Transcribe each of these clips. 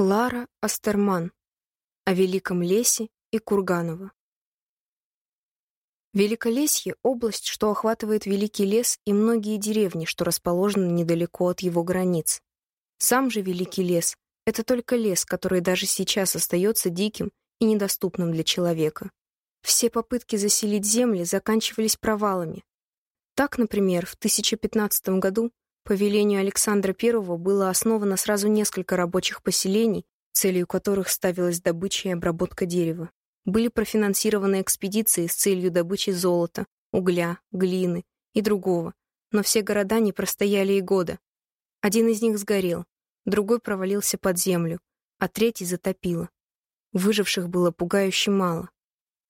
Клара Астерман. О Великом лесе и Курганово. Великолесье — область, что охватывает Великий лес и многие деревни, что расположены недалеко от его границ. Сам же Великий лес — это только лес, который даже сейчас остается диким и недоступным для человека. Все попытки заселить земли заканчивались провалами. Так, например, в 1015 году по велению Александра I было основано сразу несколько рабочих поселений, целью которых ставилась добыча и обработка дерева. Были профинансированы экспедиции с целью добычи золота, угля, глины и другого, но все города не простояли и года. Один из них сгорел, другой провалился под землю, а третий затопило. Выживших было пугающе мало.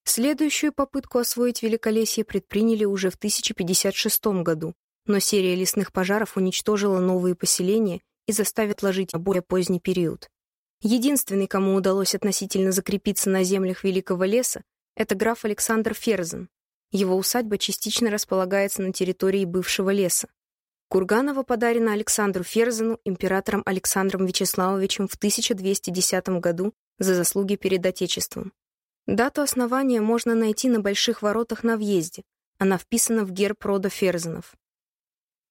Следующую попытку освоить Великолесье предприняли уже в 1056 году, но серия лесных пожаров уничтожила новые поселения и заставит ложить более поздний период. Единственный, кому удалось относительно закрепиться на землях Великого леса, это граф Александр Ферзен. Его усадьба частично располагается на территории бывшего леса. Курганова подарена Александру Ферзену императором Александром Вячеславовичем в 1210 году за заслуги перед Отечеством. Дату основания можно найти на Больших воротах на въезде. Она вписана в герб рода Ферзенов.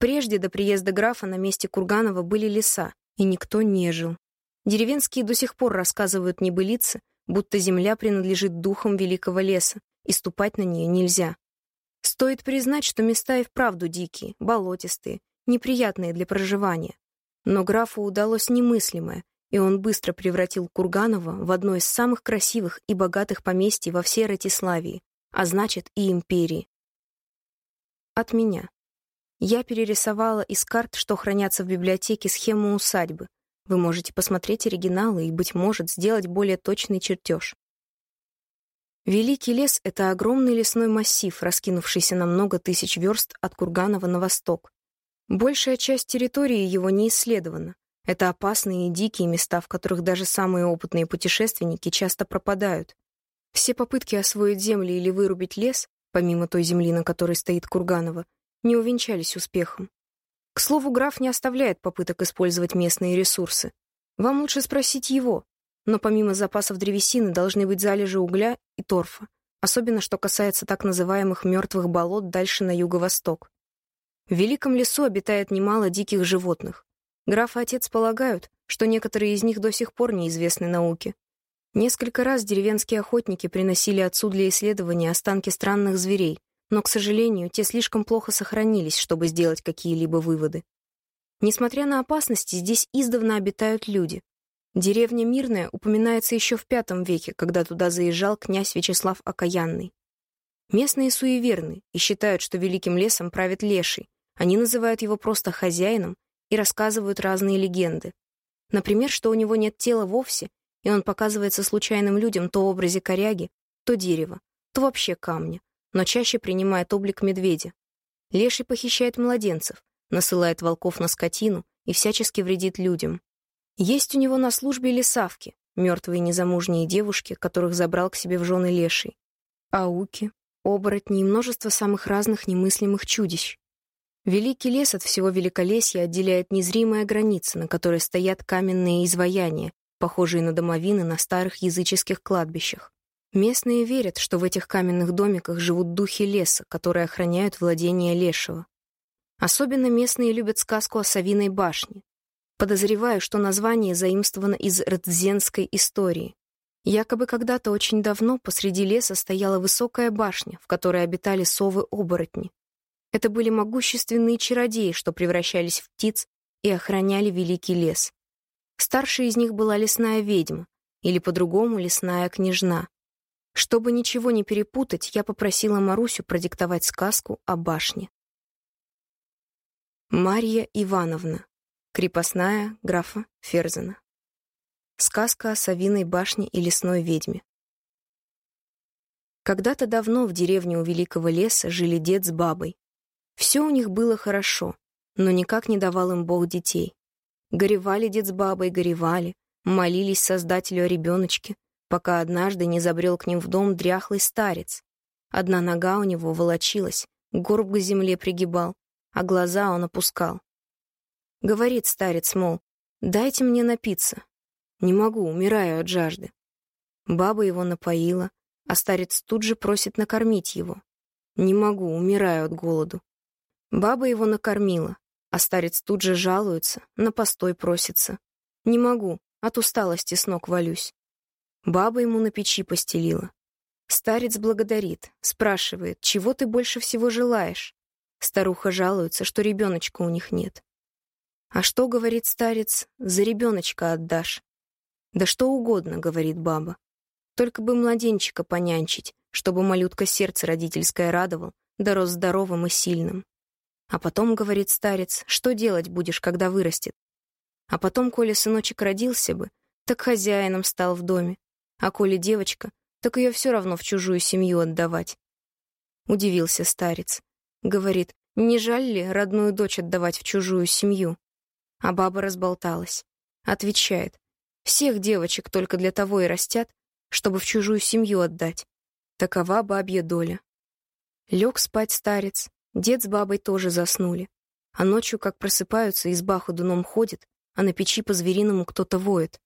Прежде до приезда графа на месте Курганова были леса, и никто не жил. Деревенские до сих пор рассказывают небылицы, будто земля принадлежит духам великого леса, и ступать на нее нельзя. Стоит признать, что места и вправду дикие, болотистые, неприятные для проживания. Но графу удалось немыслимое, и он быстро превратил Курганова в одно из самых красивых и богатых поместий во всей Ратиславии, а значит и империи. От меня. Я перерисовала из карт, что хранятся в библиотеке, схему усадьбы. Вы можете посмотреть оригиналы и, быть может, сделать более точный чертеж. Великий лес — это огромный лесной массив, раскинувшийся на много тысяч верст от Курганова на восток. Большая часть территории его не исследована. Это опасные и дикие места, в которых даже самые опытные путешественники часто пропадают. Все попытки освоить земли или вырубить лес, помимо той земли, на которой стоит Курганова, не увенчались успехом. К слову, граф не оставляет попыток использовать местные ресурсы. Вам лучше спросить его, но помимо запасов древесины должны быть залежи угля и торфа, особенно что касается так называемых мертвых болот дальше на юго-восток. В Великом лесу обитает немало диких животных. Граф и отец полагают, что некоторые из них до сих пор неизвестны науке. Несколько раз деревенские охотники приносили отцу для исследования останки странных зверей, но, к сожалению, те слишком плохо сохранились, чтобы сделать какие-либо выводы. Несмотря на опасности, здесь издавна обитают люди. Деревня Мирная упоминается еще в V веке, когда туда заезжал князь Вячеслав Окаянный. Местные суеверны и считают, что великим лесом правит леший. Они называют его просто хозяином и рассказывают разные легенды. Например, что у него нет тела вовсе, и он показывается случайным людям то в образе коряги, то дерева, то вообще камня, но чаще принимает облик медведя. Леший похищает младенцев, насылает волков на скотину и всячески вредит людям. Есть у него на службе лесавки, мертвые незамужние девушки, которых забрал к себе в жены леший, ауки, оборотни и множество самых разных немыслимых чудищ. Великий лес от всего великолесья отделяет незримая граница, на которой стоят каменные изваяния, похожие на домовины на старых языческих кладбищах. Местные верят, что в этих каменных домиках живут духи леса, которые охраняют владения лешего. Особенно местные любят сказку о Савиной башне. Подозреваю, что название заимствовано из рдзенской истории. Якобы когда-то очень давно посреди леса стояла высокая башня, в которой обитали совы-оборотни. Это были могущественные чародеи, что превращались в птиц и охраняли великий лес. Старшей из них была лесная ведьма, или по-другому лесная княжна. Чтобы ничего не перепутать, я попросила Марусю продиктовать сказку о башне. Марья Ивановна. Крепостная графа Ферзена. Сказка о Савиной башне и лесной ведьме. Когда-то давно в деревне у Великого леса жили дед с бабой. Все у них было хорошо, но никак не давал им Бог детей. Горевали дед с бабой, горевали, молились Создателю о ребеночке, пока однажды не забрел к ним в дом дряхлый старец. Одна нога у него волочилась, горб к земле пригибал, а глаза он опускал. Говорит старец, мол, «Дайте мне напиться». «Не могу, умираю от жажды». Баба его напоила, а старец тут же просит накормить его. «Не могу, умираю от голоду». Баба его накормила, а старец тут же жалуется, на постой просится. «Не могу, от усталости с ног валюсь». Баба ему на печи постелила. Старец благодарит, спрашивает, чего ты больше всего желаешь. Старуха жалуется, что ребеночка у них нет. «А что, — говорит старец, — за ребеночка отдашь?» «Да что угодно, — говорит баба. Только бы младенчика понянчить, чтобы малютка сердце родительское радовал, да рос здоровым и сильным. А потом, — говорит старец, — что делать будешь, когда вырастет? А потом, коли сыночек родился бы, так хозяином стал в доме. А коли девочка, так ее все равно в чужую семью отдавать. Удивился старец. Говорит, не жаль ли родную дочь отдавать в чужую семью? А баба разболталась. Отвечает, всех девочек только для того и растят, чтобы в чужую семью отдать. Такова бабья доля. Лег спать старец, дед с бабой тоже заснули. А ночью, как просыпаются, изба ходуном ходит, а на печи по-звериному кто-то воет.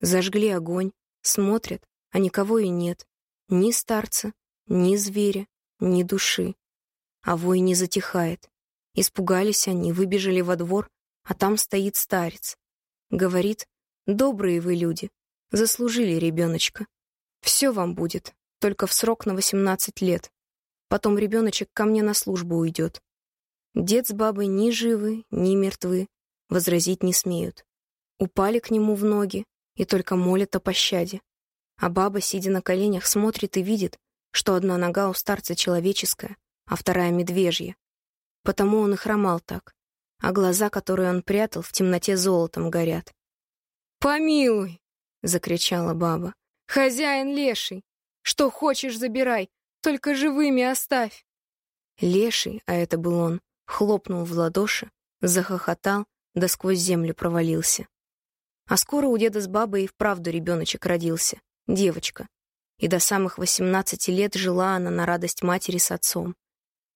Зажгли огонь, смотрят, а никого и нет. Ни старца, ни зверя, ни души а вой не затихает. Испугались они, выбежали во двор, а там стоит старец. Говорит, добрые вы люди, заслужили ребеночка. Все вам будет, только в срок на 18 лет. Потом ребеночек ко мне на службу уйдет. Дед с бабой ни живы, ни мертвы, возразить не смеют. Упали к нему в ноги и только молят о пощаде. А баба, сидя на коленях, смотрит и видит, что одна нога у старца человеческая, а вторая — медвежья. Потому он и хромал так, а глаза, которые он прятал, в темноте золотом горят. «Помилуй!» — закричала баба. «Хозяин леший! Что хочешь, забирай, только живыми оставь!» Леший, а это был он, хлопнул в ладоши, захохотал, да сквозь землю провалился. А скоро у деда с бабой и вправду ребеночек родился, девочка. И до самых восемнадцати лет жила она на радость матери с отцом.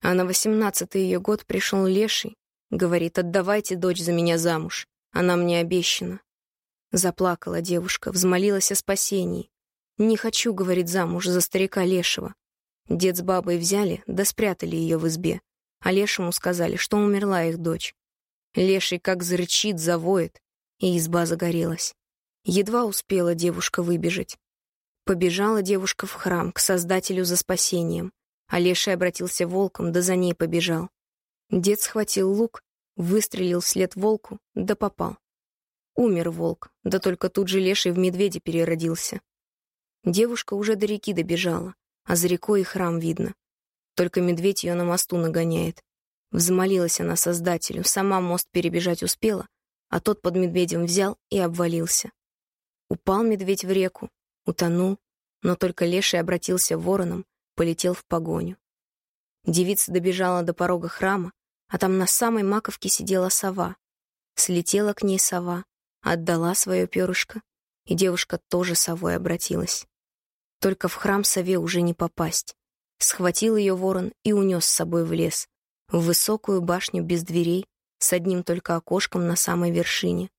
А на восемнадцатый ее год пришел Леший, говорит, отдавайте дочь за меня замуж, она мне обещана. Заплакала девушка, взмолилась о спасении. «Не хочу, — говорит, — замуж за старика Лешего». Дед с бабой взяли, да спрятали ее в избе, а Лешему сказали, что умерла их дочь. Леший как зарычит, завоет, и изба загорелась. Едва успела девушка выбежать. Побежала девушка в храм к Создателю за спасением. А леший обратился волком, да за ней побежал. Дед схватил лук, выстрелил вслед волку, да попал. Умер волк, да только тут же леший в медведе переродился. Девушка уже до реки добежала, а за рекой и храм видно. Только медведь ее на мосту нагоняет. Взмолилась она Создателю, сама мост перебежать успела, а тот под медведем взял и обвалился. Упал медведь в реку, утонул, но только леший обратился вороном, полетел в погоню. Девица добежала до порога храма, а там на самой маковке сидела сова. Слетела к ней сова, отдала свое перышко, и девушка тоже совой обратилась. Только в храм сове уже не попасть. Схватил ее ворон и унес с собой в лес, в высокую башню без дверей, с одним только окошком на самой вершине.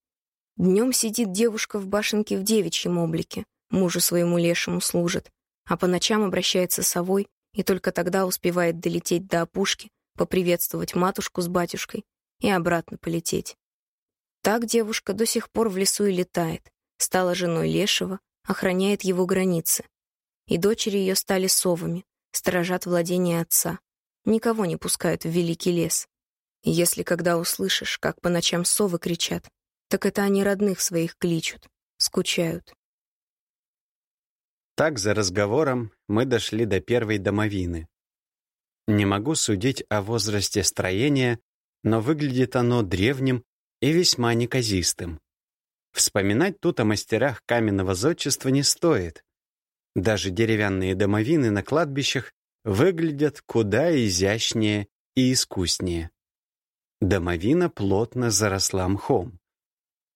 Днем сидит девушка в башенке в девичьем облике, мужу своему лешему служит, а по ночам обращается совой и только тогда успевает долететь до опушки, поприветствовать матушку с батюшкой и обратно полететь. Так девушка до сих пор в лесу и летает, стала женой Лешего, охраняет его границы. И дочери ее стали совами, сторожат владение отца, никого не пускают в великий лес. Если когда услышишь, как по ночам совы кричат, так это они родных своих кличут, скучают. Так, за разговором, мы дошли до первой домовины. Не могу судить о возрасте строения, но выглядит оно древним и весьма неказистым. Вспоминать тут о мастерах каменного зодчества не стоит. Даже деревянные домовины на кладбищах выглядят куда изящнее и искуснее. Домовина плотно заросла мхом.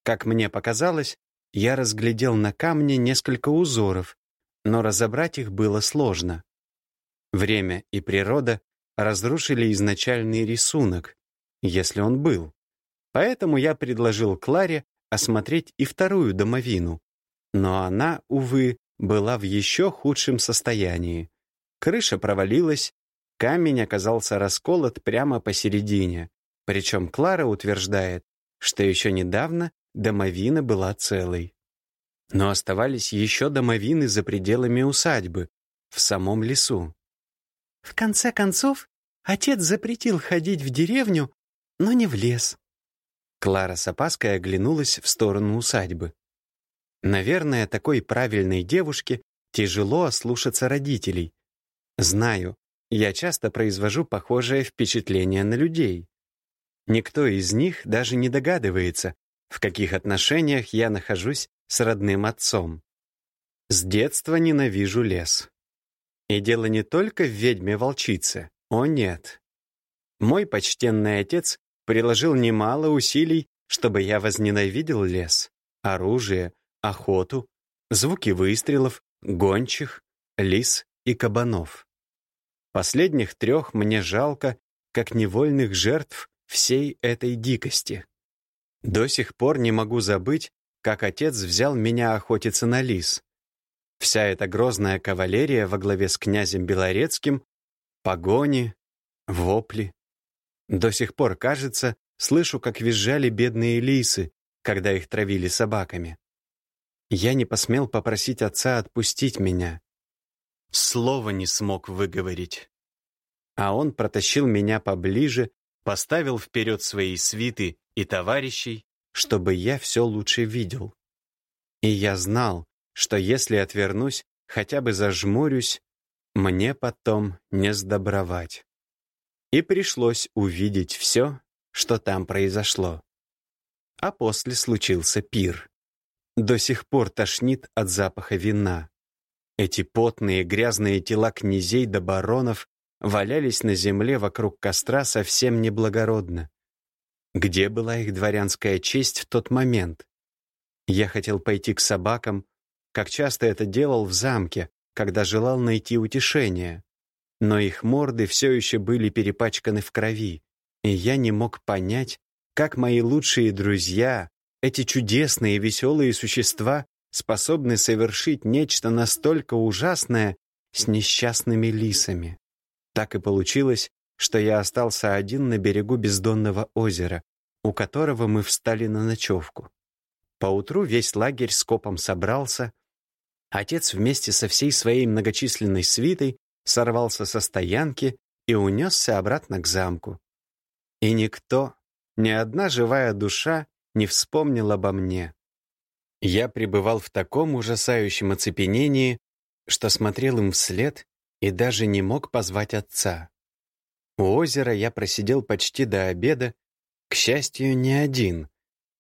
Как мне показалось, я разглядел на камне несколько узоров, но разобрать их было сложно. Время и природа разрушили изначальный рисунок, если он был. Поэтому я предложил Кларе осмотреть и вторую домовину, Но она, увы, была в еще худшем состоянии. Крыша провалилась, камень оказался расколот прямо посередине. Причем Клара утверждает, что еще недавно домовина была целой. Но оставались еще домовины за пределами усадьбы, в самом лесу. В конце концов, отец запретил ходить в деревню, но не в лес. Клара с опаской оглянулась в сторону усадьбы. Наверное, такой правильной девушке тяжело ослушаться родителей. Знаю, я часто произвожу похожее впечатление на людей. Никто из них даже не догадывается, в каких отношениях я нахожусь с родным отцом. С детства ненавижу лес. И дело не только в ведьме-волчице. О нет. Мой почтенный отец приложил немало усилий, чтобы я возненавидел лес, оружие, охоту, звуки выстрелов, гончих, лис и кабанов. Последних трех мне жалко, как невольных жертв всей этой дикости. До сих пор не могу забыть, как отец взял меня охотиться на лис, Вся эта грозная кавалерия во главе с князем Белорецким, погони, вопли. До сих пор, кажется, слышу, как визжали бедные лисы, когда их травили собаками. Я не посмел попросить отца отпустить меня. Слова не смог выговорить. А он протащил меня поближе, поставил вперед свои свиты и товарищей, чтобы я все лучше видел. И я знал, что если отвернусь, хотя бы зажмурюсь, мне потом не сдобровать. И пришлось увидеть все, что там произошло. А после случился пир. До сих пор тошнит от запаха вина. Эти потные грязные тела князей да баронов валялись на земле вокруг костра совсем неблагородно. Где была их дворянская честь в тот момент? Я хотел пойти к собакам, как часто это делал в замке, когда желал найти утешение. Но их морды все еще были перепачканы в крови, и я не мог понять, как мои лучшие друзья, эти чудесные веселые существа, способны совершить нечто настолько ужасное с несчастными лисами. Так и получилось, что я остался один на берегу бездонного озера, у которого мы встали на ночевку. Поутру весь лагерь скопом собрался, Отец вместе со всей своей многочисленной свитой сорвался со стоянки и унесся обратно к замку. И никто, ни одна живая душа не вспомнил обо мне. Я пребывал в таком ужасающем оцепенении, что смотрел им вслед и даже не мог позвать отца. У озера я просидел почти до обеда, к счастью, не один,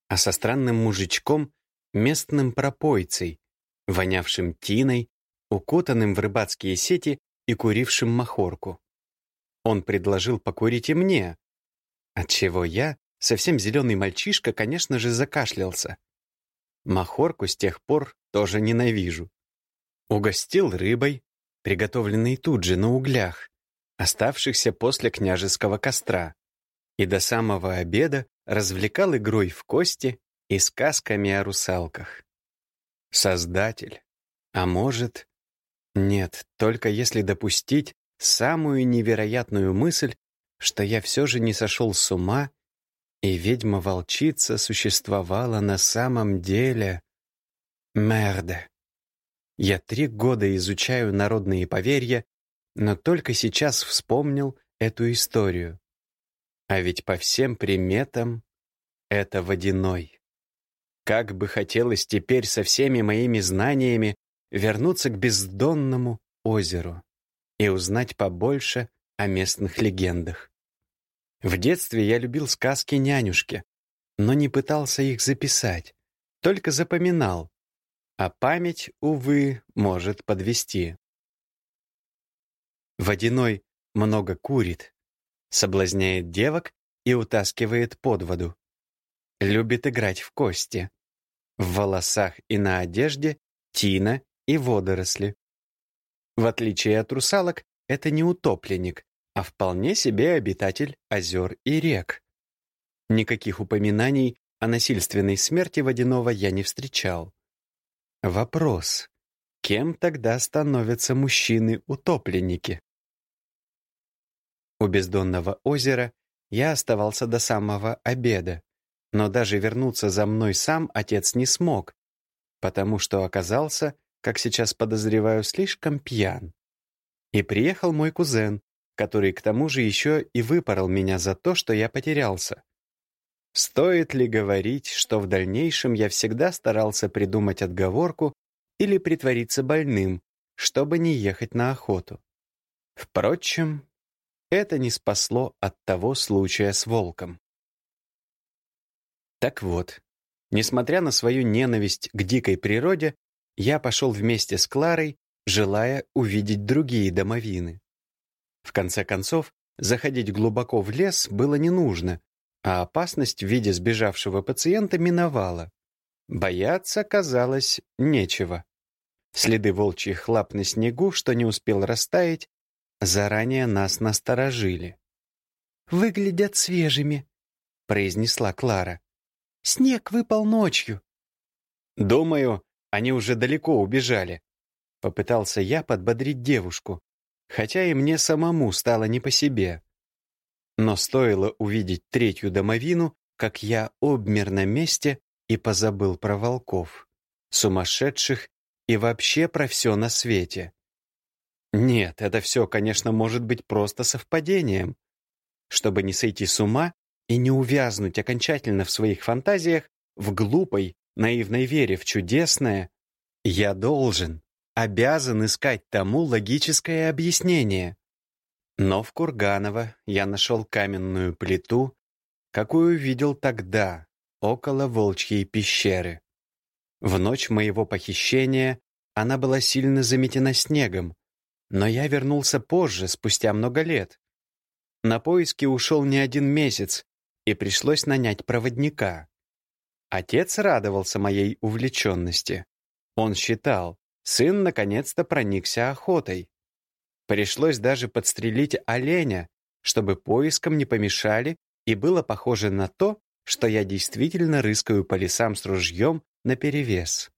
а со странным мужичком, местным пропойцей, вонявшим тиной, укутанным в рыбацкие сети и курившим махорку. Он предложил покурить и мне, отчего я, совсем зеленый мальчишка, конечно же, закашлялся. Махорку с тех пор тоже ненавижу. Угостил рыбой, приготовленной тут же на углях, оставшихся после княжеского костра, и до самого обеда развлекал игрой в кости и сказками о русалках. Создатель. А может... Нет, только если допустить самую невероятную мысль, что я все же не сошел с ума, и ведьма-волчица существовала на самом деле... Мерде. Я три года изучаю народные поверья, но только сейчас вспомнил эту историю. А ведь по всем приметам это водяной. Как бы хотелось теперь со всеми моими знаниями вернуться к бездонному озеру и узнать побольше о местных легендах. В детстве я любил сказки нянюшки, но не пытался их записать, только запоминал, а память, увы, может подвести. Водяной много курит, соблазняет девок и утаскивает под воду. Любит играть в кости. В волосах и на одежде тина и водоросли. В отличие от русалок, это не утопленник, а вполне себе обитатель озер и рек. Никаких упоминаний о насильственной смерти водяного я не встречал. Вопрос. Кем тогда становятся мужчины-утопленники? У бездонного озера я оставался до самого обеда, но даже вернуться за мной сам отец не смог, потому что оказался, как сейчас подозреваю, слишком пьян. И приехал мой кузен, который к тому же еще и выпорол меня за то, что я потерялся. Стоит ли говорить, что в дальнейшем я всегда старался придумать отговорку или притвориться больным, чтобы не ехать на охоту? Впрочем, это не спасло от того случая с волком. Так вот, несмотря на свою ненависть к дикой природе, я пошел вместе с Кларой, желая увидеть другие домовины. В конце концов, заходить глубоко в лес было не нужно, а опасность в виде сбежавшего пациента миновала. Бояться, казалось, нечего. Следы волчьих лап на снегу, что не успел растаять, заранее нас насторожили. «Выглядят свежими», — произнесла Клара. «Снег выпал ночью». «Думаю, они уже далеко убежали», — попытался я подбодрить девушку, хотя и мне самому стало не по себе. Но стоило увидеть третью домовину, как я обмер на месте и позабыл про волков, сумасшедших и вообще про все на свете. Нет, это все, конечно, может быть просто совпадением. Чтобы не сойти с ума и не увязнуть окончательно в своих фантазиях, в глупой, наивной вере в чудесное, я должен, обязан искать тому логическое объяснение. Но в Курганово я нашел каменную плиту, какую видел тогда, около Волчьей пещеры. В ночь моего похищения она была сильно заметена снегом, но я вернулся позже, спустя много лет. На поиски ушел не один месяц, и пришлось нанять проводника. Отец радовался моей увлеченности. Он считал, сын наконец-то проникся охотой. Пришлось даже подстрелить оленя, чтобы поискам не помешали, и было похоже на то, что я действительно рыскаю по лесам с ружьем наперевес.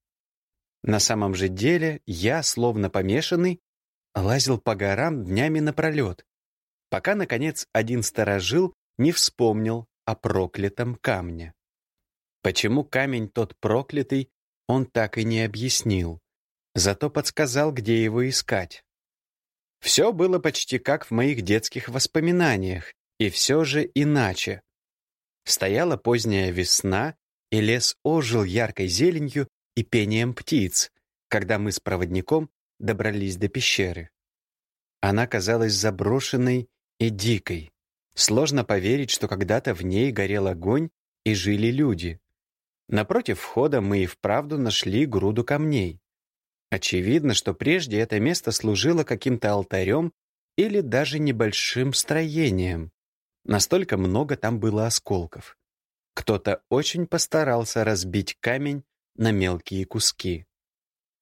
На самом же деле я, словно помешанный, лазил по горам днями напролет, пока, наконец, один сторожил не вспомнил о проклятом камне. Почему камень тот проклятый, он так и не объяснил, зато подсказал, где его искать. Все было почти как в моих детских воспоминаниях, и все же иначе. Стояла поздняя весна, и лес ожил яркой зеленью и пением птиц, когда мы с проводником добрались до пещеры. Она казалась заброшенной и дикой. Сложно поверить, что когда-то в ней горел огонь и жили люди. Напротив входа мы и вправду нашли груду камней. Очевидно, что прежде это место служило каким-то алтарем или даже небольшим строением. Настолько много там было осколков. Кто-то очень постарался разбить камень на мелкие куски.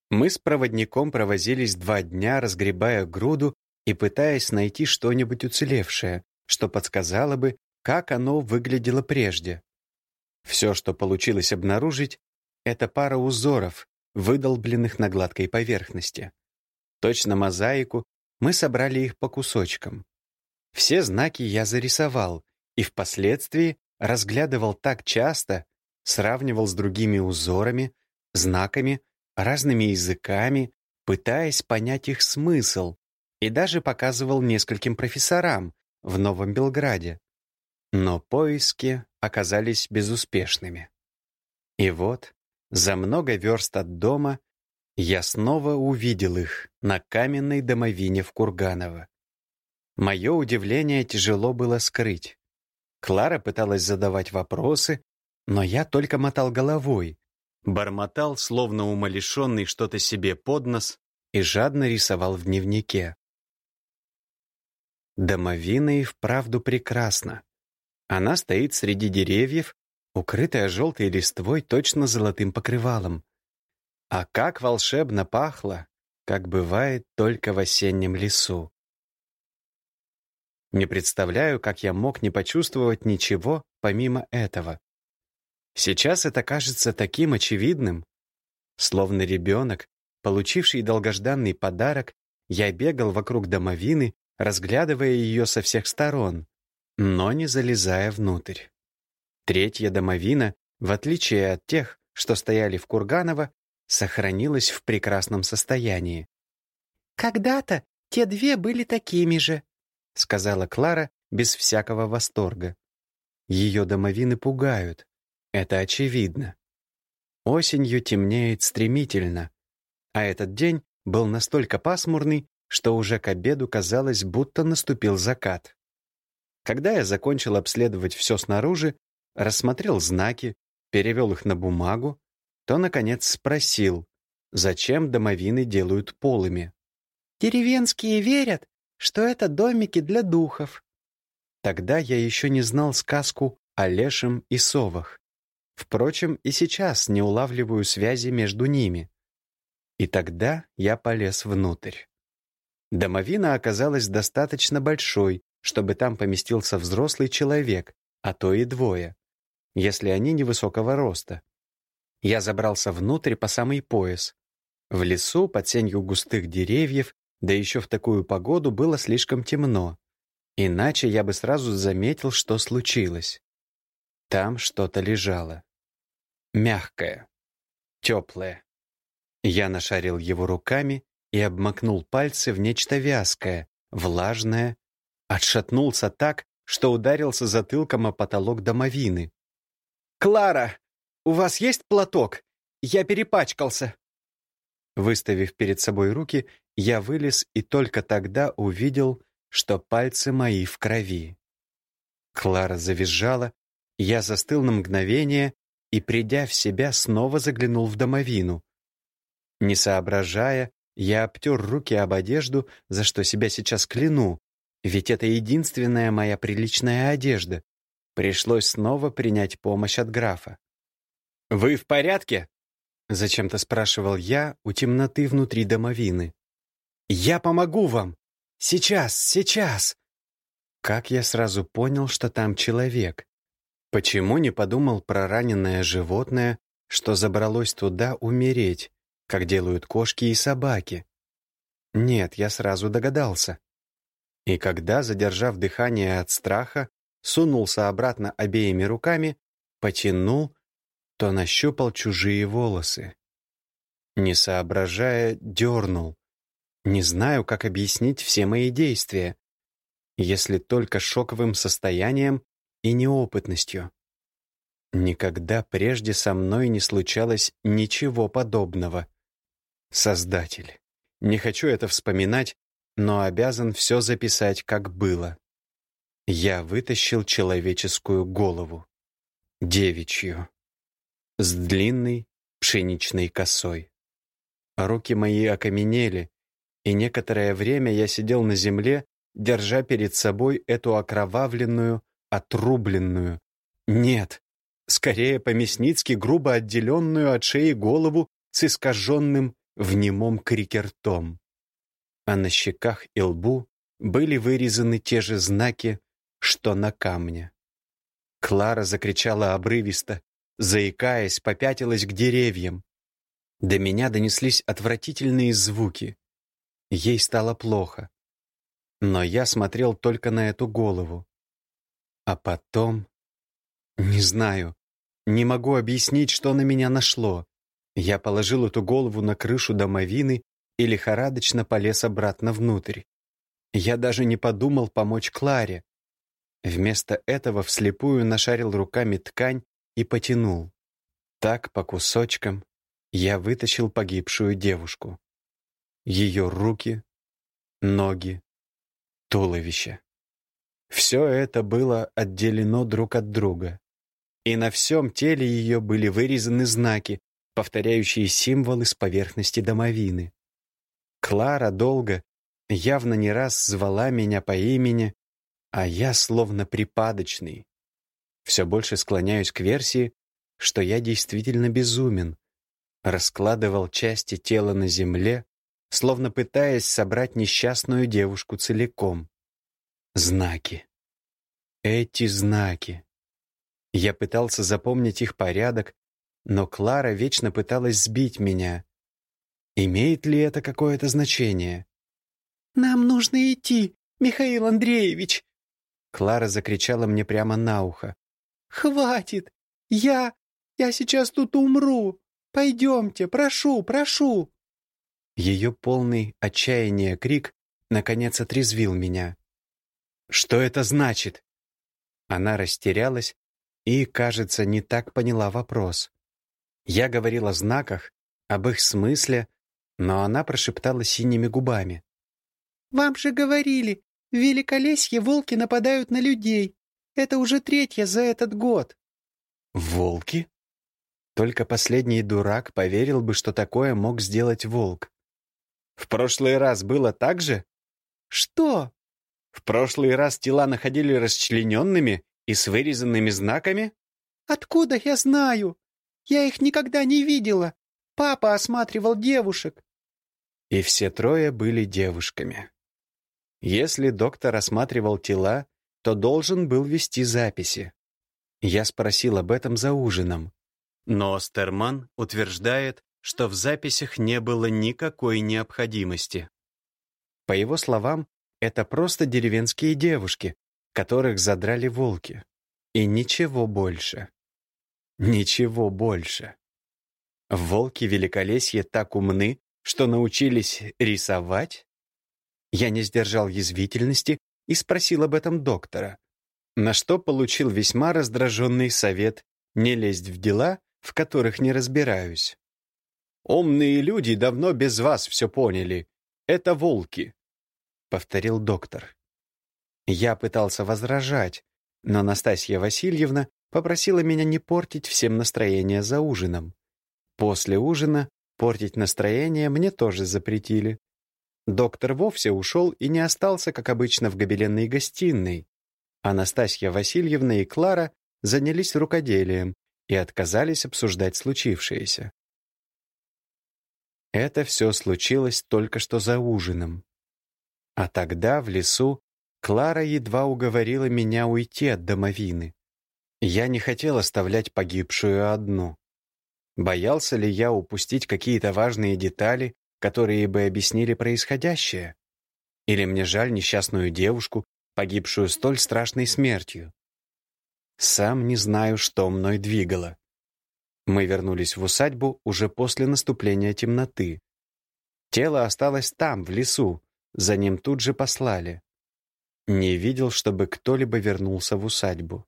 Мы с проводником провозились два дня, разгребая груду и пытаясь найти что-нибудь уцелевшее, что подсказало бы, как оно выглядело прежде. Все, что получилось обнаружить, это пара узоров, выдолбленных на гладкой поверхности. Точно мозаику мы собрали их по кусочкам. Все знаки я зарисовал и впоследствии разглядывал так часто, сравнивал с другими узорами, знаками, разными языками, пытаясь понять их смысл, и даже показывал нескольким профессорам в Новом Белграде. Но поиски оказались безуспешными. И вот, за много верст от дома я снова увидел их на каменной домовине в Курганово. Мое удивление тяжело было скрыть. Клара пыталась задавать вопросы, но я только мотал головой, бормотал, словно умалишенный что-то себе под нос, и жадно рисовал в дневнике. Домовина и вправду прекрасна. Она стоит среди деревьев укрытая желтой листвой точно золотым покрывалом. А как волшебно пахло, как бывает только в осеннем лесу. Не представляю, как я мог не почувствовать ничего помимо этого. Сейчас это кажется таким очевидным. Словно ребенок, получивший долгожданный подарок, я бегал вокруг домовины, разглядывая ее со всех сторон, но не залезая внутрь. Третья домовина, в отличие от тех, что стояли в Курганово, сохранилась в прекрасном состоянии. «Когда-то те две были такими же», — сказала Клара без всякого восторга. Ее домовины пугают, это очевидно. Осенью темнеет стремительно, а этот день был настолько пасмурный, что уже к обеду казалось, будто наступил закат. Когда я закончил обследовать все снаружи, рассмотрел знаки, перевел их на бумагу, то, наконец, спросил, зачем домовины делают полыми. «Деревенские верят, что это домики для духов». Тогда я еще не знал сказку о лешем и совах. Впрочем, и сейчас не улавливаю связи между ними. И тогда я полез внутрь. Домовина оказалась достаточно большой, чтобы там поместился взрослый человек, а то и двое, если они невысокого роста. Я забрался внутрь по самый пояс. В лесу, под сенью густых деревьев, да еще в такую погоду было слишком темно. Иначе я бы сразу заметил, что случилось. Там что-то лежало. Мягкое, теплое. Я нашарил его руками и обмакнул пальцы в нечто вязкое, влажное, отшатнулся так, что ударился затылком о потолок домовины. «Клара, у вас есть платок? Я перепачкался!» Выставив перед собой руки, я вылез и только тогда увидел, что пальцы мои в крови. Клара завизжала, я застыл на мгновение и, придя в себя, снова заглянул в домовину. Не соображая, я обтер руки об одежду, за что себя сейчас кляну, ведь это единственная моя приличная одежда. Пришлось снова принять помощь от графа. «Вы в порядке?» — зачем-то спрашивал я у темноты внутри домовины. «Я помогу вам! Сейчас, сейчас!» Как я сразу понял, что там человек? Почему не подумал про раненое животное, что забралось туда умереть? как делают кошки и собаки. Нет, я сразу догадался. И когда, задержав дыхание от страха, сунулся обратно обеими руками, потянул, то нащупал чужие волосы. Не соображая, дернул. Не знаю, как объяснить все мои действия, если только шоковым состоянием и неопытностью. Никогда прежде со мной не случалось ничего подобного. Создатель. Не хочу это вспоминать, но обязан все записать, как было. Я вытащил человеческую голову. Девичью. С длинной пшеничной косой. Руки мои окаменели, и некоторое время я сидел на земле, держа перед собой эту окровавленную, отрубленную, нет, скорее по-мясницки грубо отделенную от шеи голову с искаженным в немом крике ртом. А на щеках и лбу были вырезаны те же знаки, что на камне. Клара закричала обрывисто, заикаясь, попятилась к деревьям. До меня донеслись отвратительные звуки. Ей стало плохо. Но я смотрел только на эту голову. А потом... Не знаю, не могу объяснить, что на меня нашло. Я положил эту голову на крышу домовины и лихорадочно полез обратно внутрь. Я даже не подумал помочь Кларе. Вместо этого вслепую нашарил руками ткань и потянул. Так, по кусочкам, я вытащил погибшую девушку. Ее руки, ноги, туловище. Все это было отделено друг от друга. И на всем теле ее были вырезаны знаки, повторяющие символы с поверхности домовины. Клара долго, явно не раз звала меня по имени, а я словно припадочный. Все больше склоняюсь к версии, что я действительно безумен. Раскладывал части тела на земле, словно пытаясь собрать несчастную девушку целиком. Знаки. Эти знаки. Я пытался запомнить их порядок, но Клара вечно пыталась сбить меня. Имеет ли это какое-то значение? «Нам нужно идти, Михаил Андреевич!» Клара закричала мне прямо на ухо. «Хватит! Я... я сейчас тут умру! Пойдемте, прошу, прошу!» Ее полный отчаяния крик наконец отрезвил меня. «Что это значит?» Она растерялась и, кажется, не так поняла вопрос. Я говорил о знаках, об их смысле, но она прошептала синими губами. «Вам же говорили, в Великолесье волки нападают на людей. Это уже третья за этот год». «Волки?» Только последний дурак поверил бы, что такое мог сделать волк. В прошлый раз было так же? Что? В прошлый раз тела находили расчлененными и с вырезанными знаками? Откуда я знаю? Я их никогда не видела. Папа осматривал девушек. И все трое были девушками. Если доктор осматривал тела, то должен был вести записи. Я спросил об этом за ужином. Но Стерман утверждает, что в записях не было никакой необходимости. По его словам, это просто деревенские девушки, которых задрали волки. И ничего больше. Ничего больше. Волки Великолесья так умны, что научились рисовать? Я не сдержал язвительности и спросил об этом доктора, на что получил весьма раздраженный совет не лезть в дела, в которых не разбираюсь. «Умные люди давно без вас все поняли. Это волки», — повторил доктор. Я пытался возражать, но Настасья Васильевна попросила меня не портить всем настроение за ужином. После ужина портить настроение мне тоже запретили. Доктор вовсе ушел и не остался, как обычно, в гобеленной гостиной. Анастасия Васильевна и Клара занялись рукоделием и отказались обсуждать случившееся. Это все случилось только что за ужином. А тогда, в лесу, Клара едва уговорила меня уйти от домовины. Я не хотел оставлять погибшую одну. Боялся ли я упустить какие-то важные детали, которые бы объяснили происходящее? Или мне жаль несчастную девушку, погибшую столь страшной смертью? Сам не знаю, что мной двигало. Мы вернулись в усадьбу уже после наступления темноты. Тело осталось там, в лесу, за ним тут же послали. Не видел, чтобы кто-либо вернулся в усадьбу.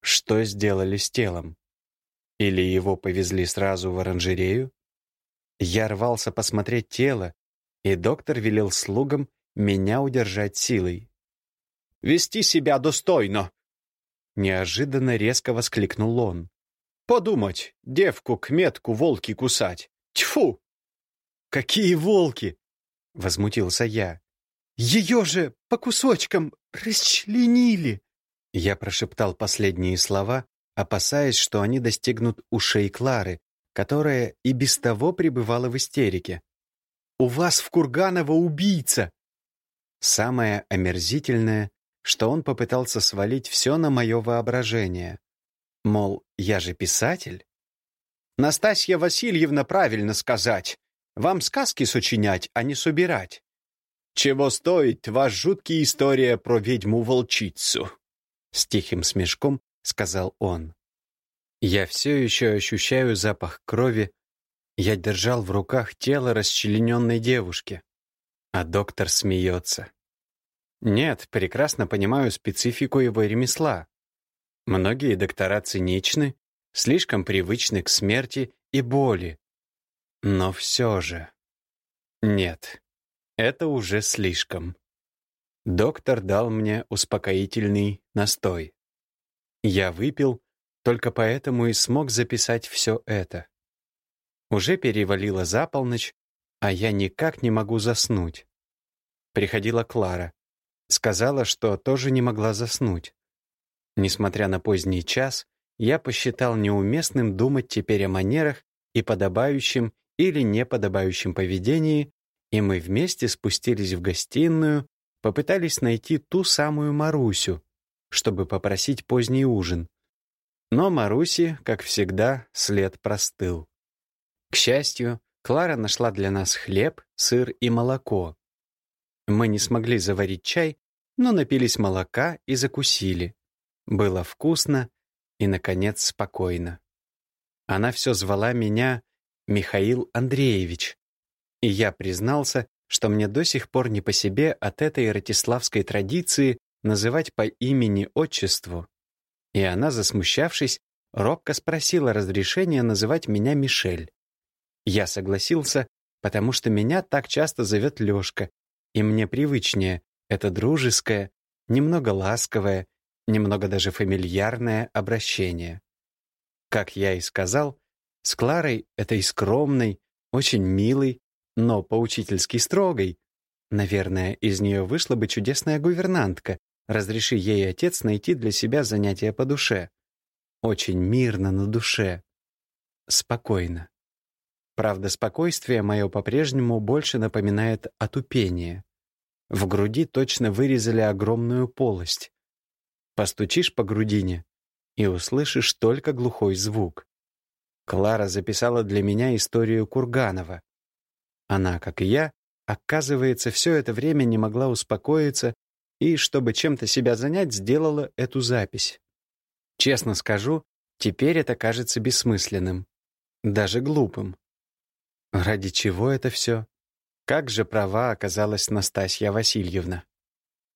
Что сделали с телом? Или его повезли сразу в оранжерею? Я рвался посмотреть тело, и доктор велел слугам меня удержать силой. «Вести себя достойно!» Неожиданно резко воскликнул он. «Подумать, девку к метку волки кусать! Тьфу!» «Какие волки?» — возмутился я. «Ее же по кусочкам расчленили!» Я прошептал последние слова, опасаясь, что они достигнут ушей Клары, которая и без того пребывала в истерике. «У вас в Курганово убийца!» Самое омерзительное, что он попытался свалить все на мое воображение. Мол, я же писатель. «Настасья Васильевна правильно сказать. Вам сказки сочинять, а не собирать. Чего стоит ваша жуткая история про ведьму-волчицу?» С тихим смешком сказал он. Я все еще ощущаю запах крови. Я держал в руках тело расчлененной девушки. А доктор смеется. Нет, прекрасно понимаю специфику его ремесла. Многие доктора циничны, слишком привычны к смерти и боли. Но все же... Нет, это уже слишком. Доктор дал мне успокоительный настой. Я выпил, только поэтому и смог записать все это. Уже перевалило за полночь, а я никак не могу заснуть. Приходила Клара. Сказала, что тоже не могла заснуть. Несмотря на поздний час, я посчитал неуместным думать теперь о манерах и подобающем или неподобающем поведении, и мы вместе спустились в гостиную, попытались найти ту самую Марусю, чтобы попросить поздний ужин. Но Маруси, как всегда, след простыл. К счастью, Клара нашла для нас хлеб, сыр и молоко. Мы не смогли заварить чай, но напились молока и закусили. Было вкусно и, наконец, спокойно. Она все звала меня Михаил Андреевич, и я признался, что мне до сих пор не по себе от этой ратиславской традиции называть по имени-отчеству. И она, засмущавшись, робко спросила разрешения называть меня Мишель. Я согласился, потому что меня так часто зовет Лёшка, и мне привычнее это дружеское, немного ласковое, немного даже фамильярное обращение. Как я и сказал, с Кларой, этой скромной, очень милой, но поучительски строгой, наверное, из нее вышла бы чудесная гувернантка, разреши ей отец найти для себя занятия по душе. Очень мирно на душе. Спокойно. Правда, спокойствие мое по-прежнему больше напоминает отупение. В груди точно вырезали огромную полость. Постучишь по грудине и услышишь только глухой звук. Клара записала для меня историю Курганова. Она, как и я, оказывается, все это время не могла успокоиться и, чтобы чем-то себя занять, сделала эту запись. Честно скажу, теперь это кажется бессмысленным, даже глупым. Ради чего это все? Как же права оказалась Настасья Васильевна?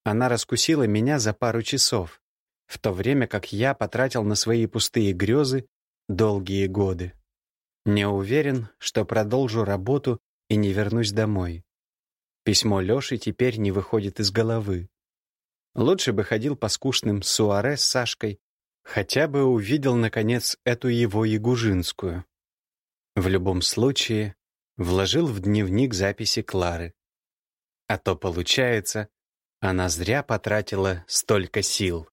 Она раскусила меня за пару часов, в то время как я потратил на свои пустые грезы долгие годы. Не уверен, что продолжу работу и не вернусь домой. Письмо Лёши теперь не выходит из головы. Лучше бы ходил по скучным суаре с Сашкой, хотя бы увидел, наконец, эту его Ягужинскую. В любом случае, вложил в дневник записи Клары. А то, получается, она зря потратила столько сил.